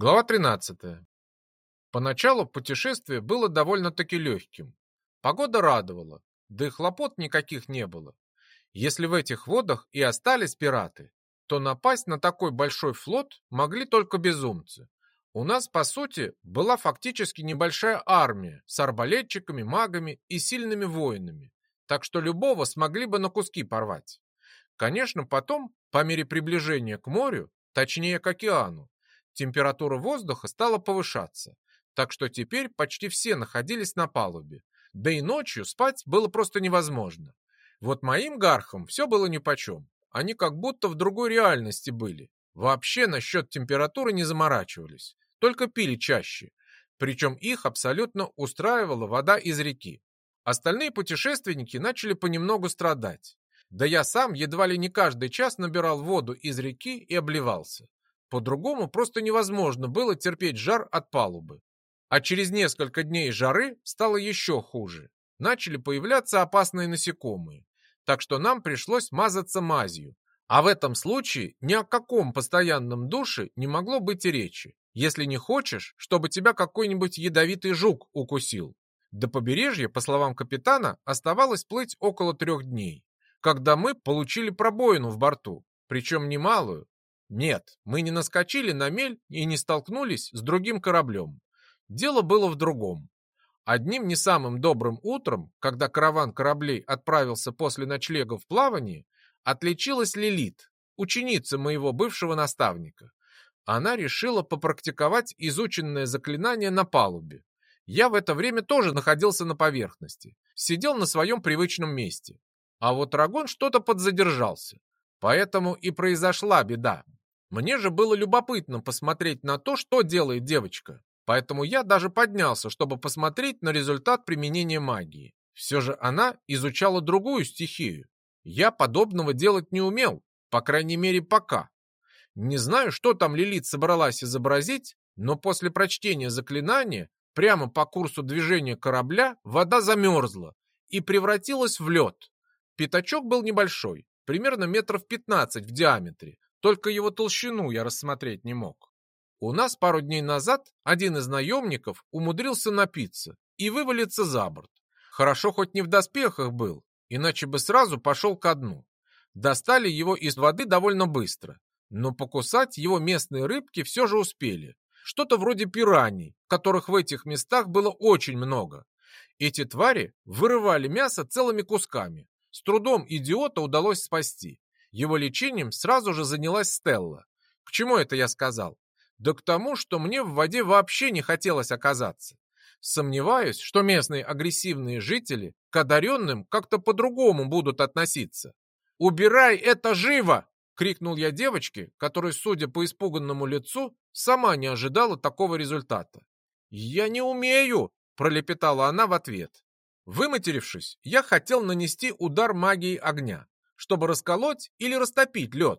Глава 13. Поначалу путешествие было довольно-таки легким. Погода радовала, да и хлопот никаких не было. Если в этих водах и остались пираты, то напасть на такой большой флот могли только безумцы. У нас, по сути, была фактически небольшая армия с арбалетчиками, магами и сильными воинами, так что любого смогли бы на куски порвать. Конечно, потом, по мере приближения к морю, точнее к океану, температура воздуха стала повышаться, так что теперь почти все находились на палубе. Да и ночью спать было просто невозможно. Вот моим гархам все было нипочем. Они как будто в другой реальности были. Вообще насчет температуры не заморачивались, только пили чаще. Причем их абсолютно устраивала вода из реки. Остальные путешественники начали понемногу страдать. Да я сам едва ли не каждый час набирал воду из реки и обливался. По-другому просто невозможно было терпеть жар от палубы. А через несколько дней жары стало еще хуже. Начали появляться опасные насекомые. Так что нам пришлось мазаться мазью. А в этом случае ни о каком постоянном душе не могло быть и речи, если не хочешь, чтобы тебя какой-нибудь ядовитый жук укусил. До побережья, по словам капитана, оставалось плыть около трех дней, когда мы получили пробоину в борту, причем немалую, нет, мы не наскочили на мель и не столкнулись с другим кораблем. Дело было в другом. Одним не самым добрым утром, когда караван кораблей отправился после ночлега в плавание, отличилась Лилит, ученица моего бывшего наставника. Она решила попрактиковать изученное заклинание на палубе. Я в это время тоже находился на поверхности, сидел на своем привычном месте. А вот Рагон что-то подзадержался. Поэтому и произошла беда. Мне же было любопытно посмотреть на то, что делает девочка, поэтому я даже поднялся, чтобы посмотреть на результат применения магии. Все же она изучала другую стихию. Я подобного делать не умел, по крайней мере пока. Не знаю, что там Лилит собралась изобразить, но после прочтения заклинания прямо по курсу движения корабля вода замерзла и превратилась в лед. Пятачок был небольшой, примерно метров 15 в диаметре, только его толщину я рассмотреть не мог. У нас пару дней назад один из наемников умудрился напиться и вывалиться за борт. Хорошо хоть не в доспехах был, иначе бы сразу пошел ко дну. Достали его из воды довольно быстро, но покусать его местные рыбки все же успели. Что-то вроде пираний, которых в этих местах было очень много. Эти твари вырывали мясо целыми кусками. С трудом идиота удалось спасти. Его лечением сразу же занялась Стелла. К чему это я сказал? Да к тому, что мне в воде вообще не хотелось оказаться. Сомневаюсь, что местные агрессивные жители к одаренным как-то по-другому будут относиться. «Убирай это живо!» — крикнул я девочке, которая, судя по испуганному лицу, сама не ожидала такого результата. «Я не умею!» — пролепетала она в ответ. Выматерившись, я хотел нанести удар магии огня чтобы расколоть или растопить лед,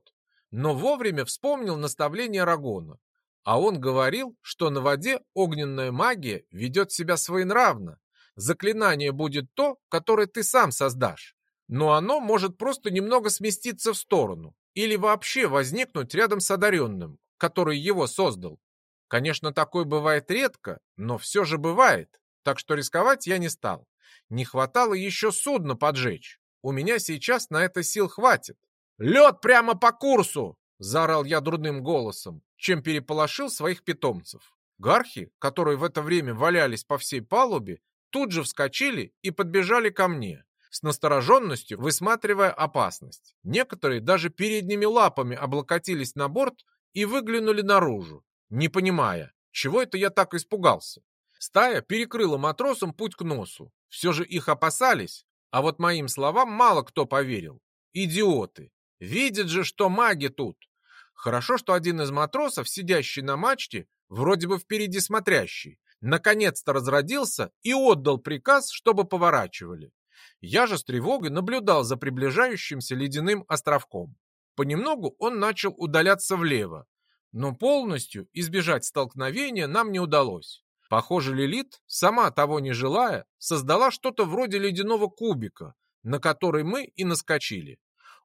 но вовремя вспомнил наставление Рагона. А он говорил, что на воде огненная магия ведет себя своенравно. Заклинание будет то, которое ты сам создашь, но оно может просто немного сместиться в сторону или вообще возникнуть рядом с одаренным, который его создал. Конечно, такое бывает редко, но все же бывает, так что рисковать я не стал. Не хватало еще судно поджечь. У меня сейчас на это сил хватит. Лед прямо по курсу! Заорал я дурным голосом, чем переполошил своих питомцев. Гархи, которые в это время валялись по всей палубе, тут же вскочили и подбежали ко мне, с настороженностью высматривая опасность. Некоторые даже передними лапами облокотились на борт и выглянули наружу, не понимая, чего это я так испугался. Стая перекрыла матросам путь к носу. Все же их опасались, а вот моим словам мало кто поверил. Идиоты! Видят же, что маги тут. Хорошо, что один из матросов, сидящий на мачте, вроде бы впереди смотрящий, наконец-то разродился и отдал приказ, чтобы поворачивали. Я же с тревогой наблюдал за приближающимся ледяным островком. Понемногу он начал удаляться влево, но полностью избежать столкновения нам не удалось. Похоже, Лилит, сама того не желая, создала что-то вроде ледяного кубика, на который мы и наскочили.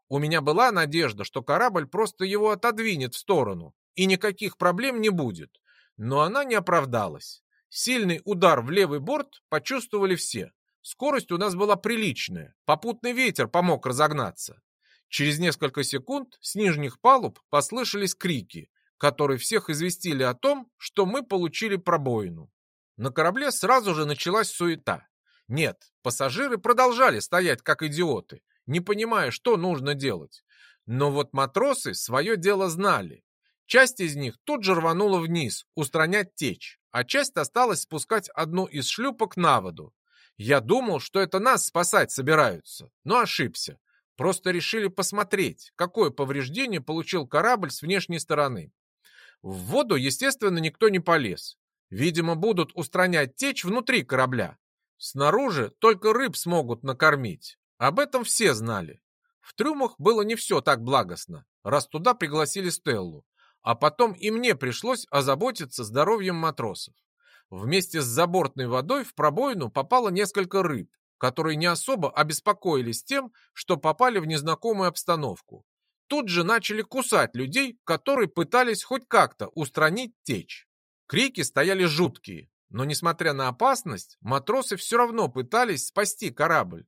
У меня была надежда, что корабль просто его отодвинет в сторону, и никаких проблем не будет. Но она не оправдалась. Сильный удар в левый борт почувствовали все. Скорость у нас была приличная, попутный ветер помог разогнаться. Через несколько секунд с нижних палуб послышались крики, которые всех известили о том, что мы получили пробоину. На корабле сразу же началась суета. Нет, пассажиры продолжали стоять как идиоты, не понимая, что нужно делать. Но вот матросы свое дело знали. Часть из них тут же рванула вниз, устранять течь, а часть осталась спускать одну из шлюпок на воду. Я думал, что это нас спасать собираются, но ошибся. Просто решили посмотреть, какое повреждение получил корабль с внешней стороны. В воду, естественно, никто не полез. Видимо, будут устранять течь внутри корабля. Снаружи только рыб смогут накормить. Об этом все знали. В трюмах было не все так благостно, раз туда пригласили Стеллу. А потом и мне пришлось озаботиться здоровьем матросов. Вместе с забортной водой в пробоину попало несколько рыб, которые не особо обеспокоились тем, что попали в незнакомую обстановку. Тут же начали кусать людей, которые пытались хоть как-то устранить течь. Крики стояли жуткие, но, несмотря на опасность, матросы все равно пытались спасти корабль.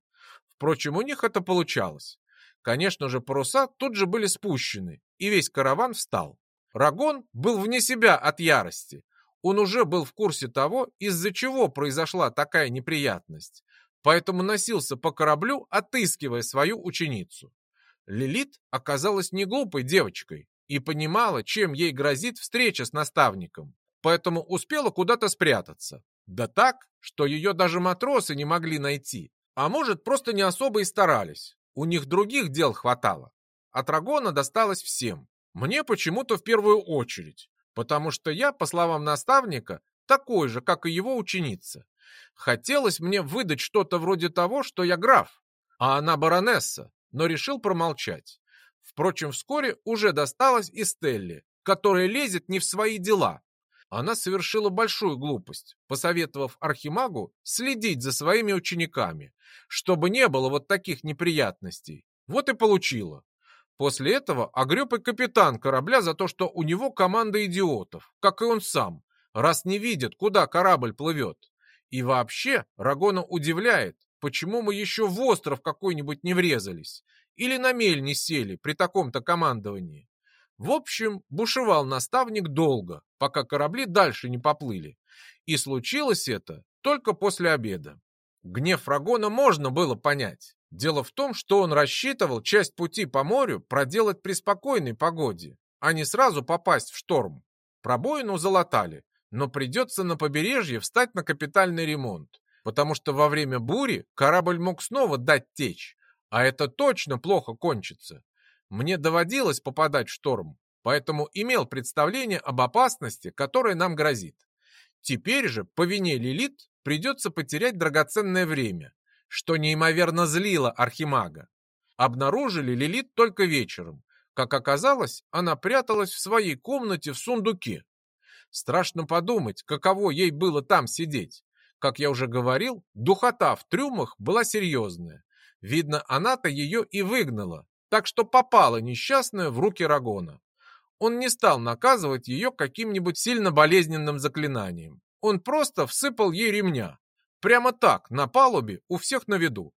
Впрочем, у них это получалось. Конечно же, паруса тут же были спущены, и весь караван встал. Рагон был вне себя от ярости. Он уже был в курсе того, из-за чего произошла такая неприятность, поэтому носился по кораблю, отыскивая свою ученицу. Лилит оказалась не глупой девочкой и понимала, чем ей грозит встреча с наставником, поэтому успела куда-то спрятаться. Да так, что ее даже матросы не могли найти, а может, просто не особо и старались. У них других дел хватало. От Рагона досталось всем. Мне почему-то в первую очередь, потому что я, по словам наставника, такой же, как и его ученица. Хотелось мне выдать что-то вроде того, что я граф, а она баронесса, но решил промолчать. Впрочем, вскоре уже досталось и Стелле, которая лезет не в свои дела. Она совершила большую глупость, посоветовав Архимагу следить за своими учениками, чтобы не было вот таких неприятностей. Вот и получила. После этого огреб и капитан корабля за то, что у него команда идиотов, как и он сам, раз не видит, куда корабль плывет. И вообще Рагона удивляет, почему мы еще в остров какой-нибудь не врезались или на мель не сели при таком-то командовании. В общем, бушевал наставник долго, пока корабли дальше не поплыли. И случилось это только после обеда. Гнев Рагона можно было понять. Дело в том, что он рассчитывал часть пути по морю проделать при спокойной погоде, а не сразу попасть в шторм. Пробоину залатали, но придется на побережье встать на капитальный ремонт, потому что во время бури корабль мог снова дать течь, а это точно плохо кончится. Мне доводилось попадать в шторм, поэтому имел представление об опасности, которая нам грозит. Теперь же, по вине Лилит, придется потерять драгоценное время, что неимоверно злило Архимага. Обнаружили Лилит только вечером. Как оказалось, она пряталась в своей комнате в сундуке. Страшно подумать, каково ей было там сидеть. Как я уже говорил, духота в трюмах была серьезная. Видно, она-то ее и выгнала, так что попала несчастная в руки Рагона. Он не стал наказывать ее каким-нибудь сильно болезненным заклинанием. Он просто всыпал ей ремня. Прямо так, на палубе, у всех на виду.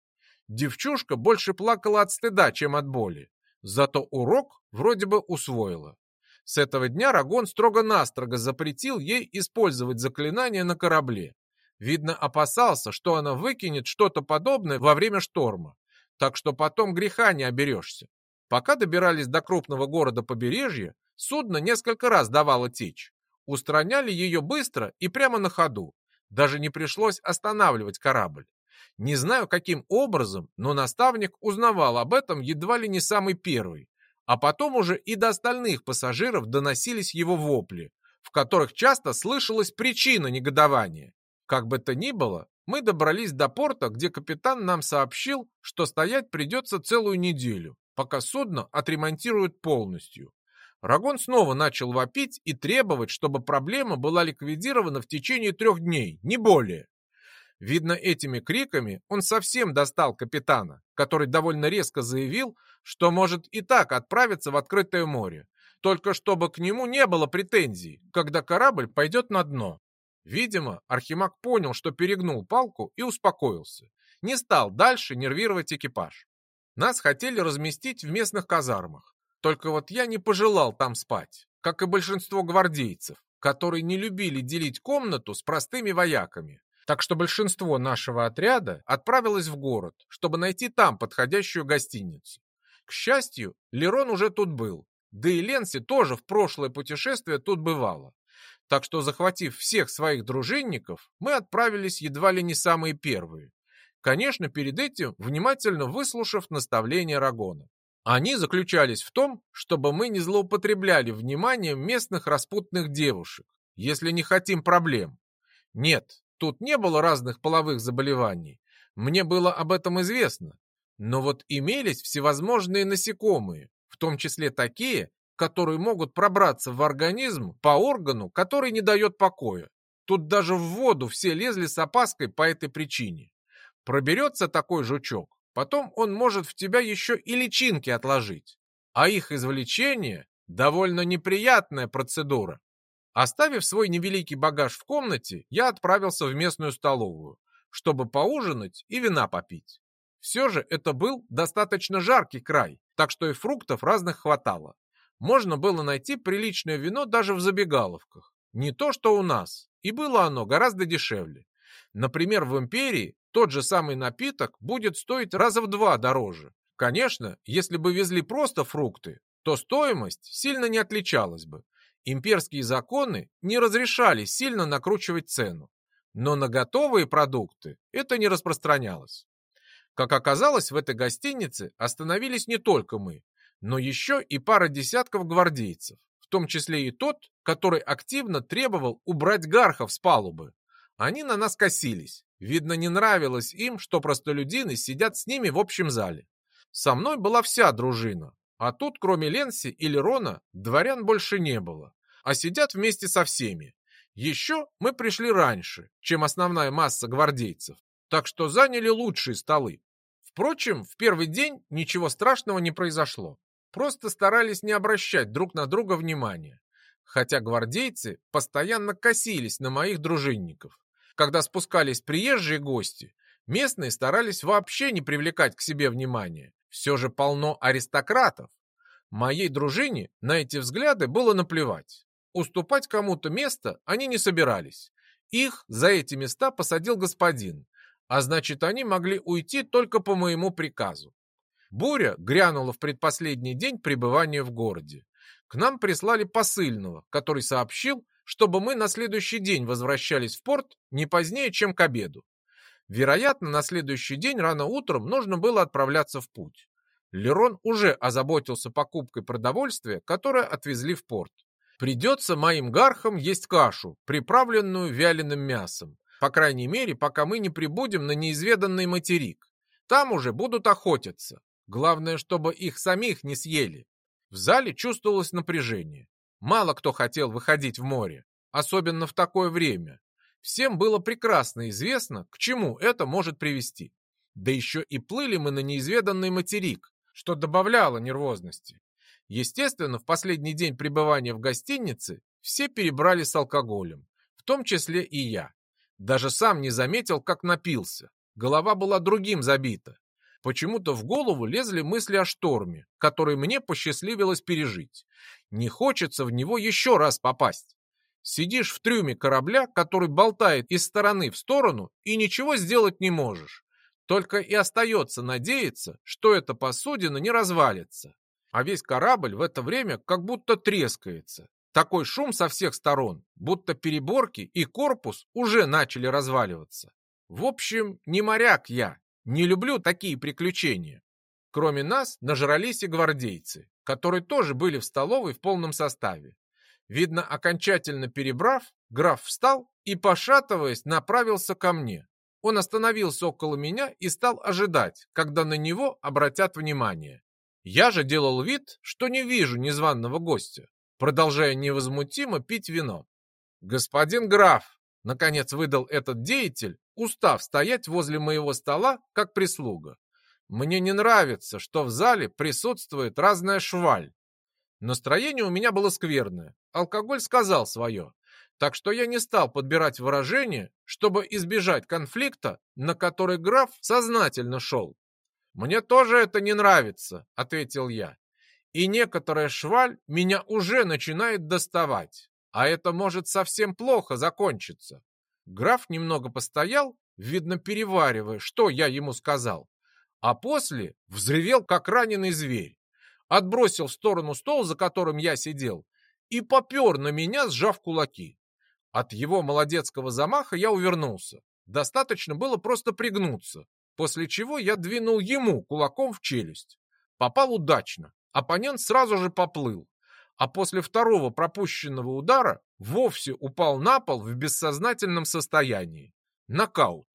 Девчушка больше плакала от стыда, чем от боли. Зато урок вроде бы усвоила. С этого дня Рагон строго-настрого запретил ей использовать заклинания на корабле. Видно, опасался, что она выкинет что-то подобное во время шторма. Так что потом греха не оберешься. Пока добирались до крупного города побережья, судно несколько раз давало течь. Устраняли ее быстро и прямо на ходу. Даже не пришлось останавливать корабль. Не знаю, каким образом, но наставник узнавал об этом едва ли не самый первый. А потом уже и до остальных пассажиров доносились его вопли, в которых часто слышалась причина негодования. Как бы то ни было, мы добрались до порта, где капитан нам сообщил, что стоять придется целую неделю, пока судно отремонтируют полностью. Рагон снова начал вопить и требовать, чтобы проблема была ликвидирована в течение трех дней, не более. Видно, этими криками он совсем достал капитана, который довольно резко заявил, что может и так отправиться в открытое море. только чтобы к нему не было претензий, когда корабль пойдет на дно. Видимо, Архимаг понял, что перегнул палку и успокоился. Не стал дальше нервировать экипаж. Нас хотели разместить в местных казармах. Только вот я не пожелал там спать, как и большинство гвардейцев, которые не любили делить комнату с простыми вояками. Так что большинство нашего отряда отправилось в город, чтобы найти там подходящую гостиницу. К счастью, Лерон уже тут был, да и Ленси тоже в прошлое путешествие тут бывало. Так что, захватив всех своих дружинников, мы отправились едва ли не самые первые. Конечно, перед этим внимательно выслушав наставления Рагона. Они заключались в том, чтобы мы не злоупотребляли вниманием местных распутных девушек, если не хотим проблем. Нет, тут не было разных половых заболеваний. Мне было об этом известно. Но вот имелись всевозможные насекомые, в том числе такие, которые могут пробраться в организм по органу, который не дает покоя. Тут даже в воду все лезли с опаской по этой причине. Проберется такой жучок, потом он может в тебя еще и личинки отложить. А их извлечение – довольно неприятная процедура. Оставив свой невеликий багаж в комнате, я отправился в местную столовую, чтобы поужинать и вина попить. Все же это был достаточно жаркий край, так что и фруктов разных хватало. Можно было найти приличное вино даже в забегаловках. Не то, что у нас. И было оно гораздо дешевле. Например, в империи тот же самый напиток будет стоить раза в два дороже. Конечно, если бы везли просто фрукты, то стоимость сильно не отличалась бы. Имперские законы не разрешали сильно накручивать цену. Но на готовые продукты это не распространялось. Как оказалось, в этой гостинице остановились не только мы, но еще и пара десятков гвардейцев, в том числе и тот, который активно требовал убрать гархов с палубы. Они на нас косились. Видно, не нравилось им, что простолюдины сидят с ними в общем зале. Со мной была вся дружина, а тут, кроме Ленси или Рона, дворян больше не было, а сидят вместе со всеми. Еще мы пришли раньше, чем основная масса гвардейцев, так что заняли лучшие столы. Впрочем, в первый день ничего страшного не произошло. Просто старались не обращать друг на друга внимания. Хотя гвардейцы постоянно косились на моих дружинников. Когда спускались приезжие гости, местные старались вообще не привлекать к себе внимания. Все же полно аристократов. Моей дружине на эти взгляды было наплевать. Уступать кому-то место они не собирались. Их за эти места посадил господин, а значит, они могли уйти только по моему приказу. Буря грянула в предпоследний день пребывания в городе. К нам прислали посыльного, который сообщил, чтобы мы на следующий день возвращались в порт не позднее, чем к обеду. Вероятно, на следующий день рано утром нужно было отправляться в путь. Лерон уже озаботился покупкой продовольствия, которое отвезли в порт. Придется моим гархам есть кашу, приправленную вяленым мясом, по крайней мере, пока мы не прибудем на неизведанный материк. Там уже будут охотиться. Главное, чтобы их самих не съели. В зале чувствовалось напряжение. Мало кто хотел выходить в море, особенно в такое время. Всем было прекрасно известно, к чему это может привести. Да еще и плыли мы на неизведанный материк, что добавляло нервозности. Естественно, в последний день пребывания в гостинице все перебрали с алкоголем, в том числе и я. Даже сам не заметил, как напился. Голова была другим забита. Почему-то в голову лезли мысли о шторме, который мне посчастливилось пережить. Не хочется в него еще раз попасть. Сидишь в трюме корабля, который болтает из стороны в сторону, и ничего сделать не можешь. Только и остается надеяться, что эта посудина не развалится. А весь корабль в это время как будто трескается. Такой шум со всех сторон, будто переборки и корпус уже начали разваливаться. В общем, не моряк я, не люблю такие приключения. Кроме нас нажрались и гвардейцы, которые тоже были в столовой в полном составе. Видно, окончательно перебрав, граф встал и, пошатываясь, направился ко мне. Он остановился около меня и стал ожидать, когда на него обратят внимание. Я же делал вид, что не вижу незваного гостя продолжая невозмутимо пить вино. «Господин граф!» — наконец выдал этот деятель, устав стоять возле моего стола, как прислуга. «Мне не нравится, что в зале присутствует разная шваль. Настроение у меня было скверное, алкоголь сказал свое, так что я не стал подбирать выражения, чтобы избежать конфликта, на который граф сознательно шел. «Мне тоже это не нравится», — ответил я. «И некоторая шваль меня уже начинает доставать, а это может совсем плохо закончиться». Граф немного постоял, видно, переваривая, что я ему сказал, а после взревел, как раненый зверь, отбросил в сторону стол, за которым я сидел, и попер на меня, сжав кулаки. От его молодецкого замаха я увернулся. Достаточно было просто пригнуться, после чего я двинул ему кулаком в челюсть. Попал удачно, оппонент сразу же поплыл, а после второго пропущенного удара вовсе упал на пол в бессознательном состоянии. Нокаут.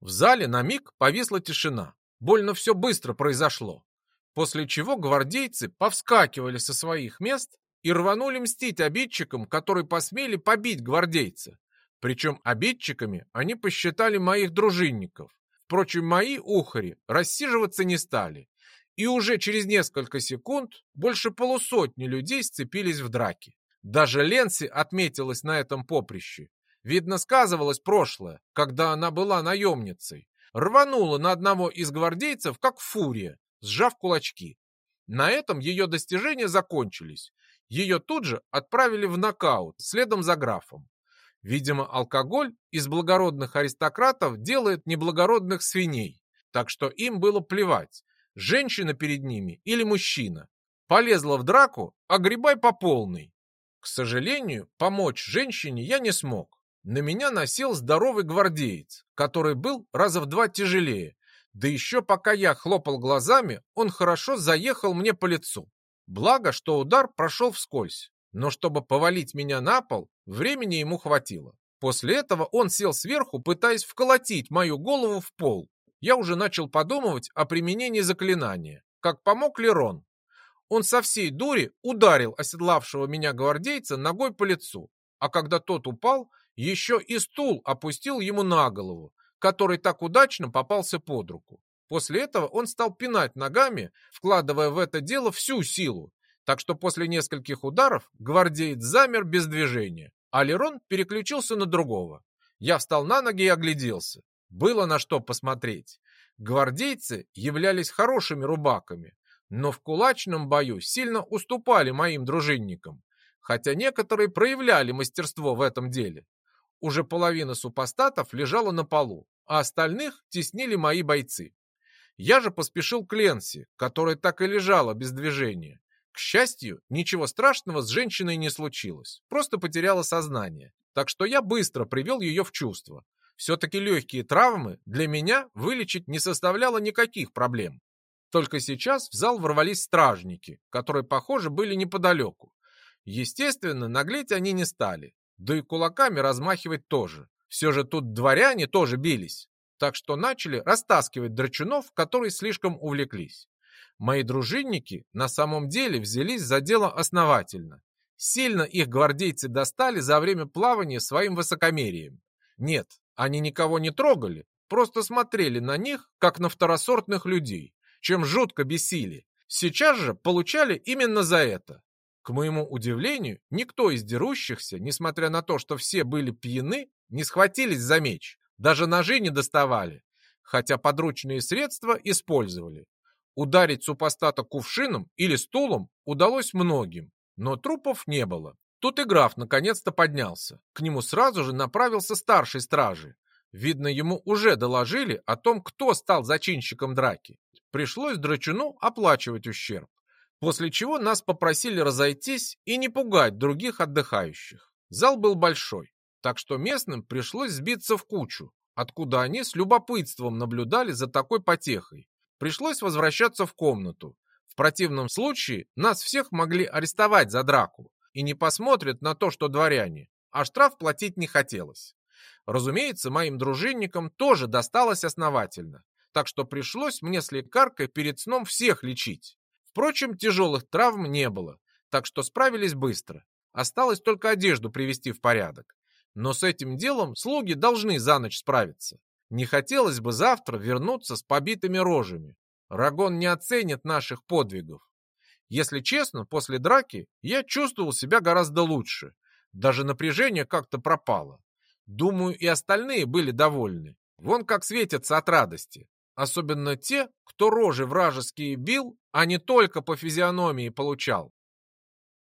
В зале на миг повисла тишина. Больно все быстро произошло. После чего гвардейцы повскакивали со своих мест и рванули мстить обидчикам, которые посмели побить гвардейца. Причем обидчиками они посчитали моих дружинников. Впрочем, мои ухари рассиживаться не стали, и уже через несколько секунд больше полусотни людей сцепились в драке. Даже Ленси отметилась на этом поприще. Видно, сказывалось прошлое, когда она была наемницей. Рванула на одного из гвардейцев, как фурия, сжав кулачки. На этом ее достижения закончились. Ее тут же отправили в нокаут, следом за графом. Видимо, алкоголь из благородных аристократов делает неблагородных свиней, так что им было плевать, женщина перед ними или мужчина. Полезла в драку, а грибай по полной. К сожалению, помочь женщине я не смог. На меня носил здоровый гвардеец, который был раза в два тяжелее. Да еще пока я хлопал глазами, он хорошо заехал мне по лицу. Благо, что удар прошел вскользь. Но чтобы повалить меня на пол, времени ему хватило. После этого он сел сверху, пытаясь вколотить мою голову в пол. Я уже начал подумывать о применении заклинания, как помог Лерон. Он со всей дури ударил оседлавшего меня гвардейца ногой по лицу, а когда тот упал, еще и стул опустил ему на голову, который так удачно попался под руку. После этого он стал пинать ногами, вкладывая в это дело всю силу, так что после нескольких ударов гвардеец замер без движения, а Лерон переключился на другого. Я встал на ноги и огляделся. Было на что посмотреть. Гвардейцы являлись хорошими рубаками, но в кулачном бою сильно уступали моим дружинникам, хотя некоторые проявляли мастерство в этом деле. Уже половина супостатов лежала на полу, а остальных теснили мои бойцы. Я же поспешил к Ленси, которая так и лежала без движения. К счастью, ничего страшного с женщиной не случилось, просто потеряла сознание. Так что я быстро привел ее в чувство. Все-таки легкие травмы для меня вылечить не составляло никаких проблем. Только сейчас в зал ворвались стражники, которые, похоже, были неподалеку. Естественно, наглеть они не стали, да и кулаками размахивать тоже. Все же тут дворяне тоже бились, так что начали растаскивать драчунов, которые слишком увлеклись. Мои дружинники на самом деле взялись за дело основательно. Сильно их гвардейцы достали за время плавания своим высокомерием. Нет, они никого не трогали, просто смотрели на них, как на второсортных людей, чем жутко бесили. Сейчас же получали именно за это. К моему удивлению, никто из дерущихся, несмотря на то, что все были пьяны, не схватились за меч, даже ножи не доставали, хотя подручные средства использовали. Ударить супостата кувшином или стулом удалось многим, но трупов не было. Тут и граф наконец-то поднялся. К нему сразу же направился старший стражи. Видно, ему уже доложили о том, кто стал зачинщиком драки. Пришлось драчуну оплачивать ущерб. После чего нас попросили разойтись и не пугать других отдыхающих. Зал был большой, так что местным пришлось сбиться в кучу, откуда они с любопытством наблюдали за такой потехой. Пришлось возвращаться в комнату. В противном случае нас всех могли арестовать за драку и не посмотрят на то, что дворяне, а штраф платить не хотелось. Разумеется, моим дружинникам тоже досталось основательно, так что пришлось мне с лекаркой перед сном всех лечить. Впрочем, тяжелых травм не было, так что справились быстро. Осталось только одежду привести в порядок. Но с этим делом слуги должны за ночь справиться. Не хотелось бы завтра вернуться с побитыми рожами. Рагон не оценит наших подвигов. Если честно, после драки я чувствовал себя гораздо лучше. Даже напряжение как-то пропало. Думаю, и остальные были довольны. Вон как светятся от радости. Особенно те, кто рожи вражеские бил, а не только по физиономии получал.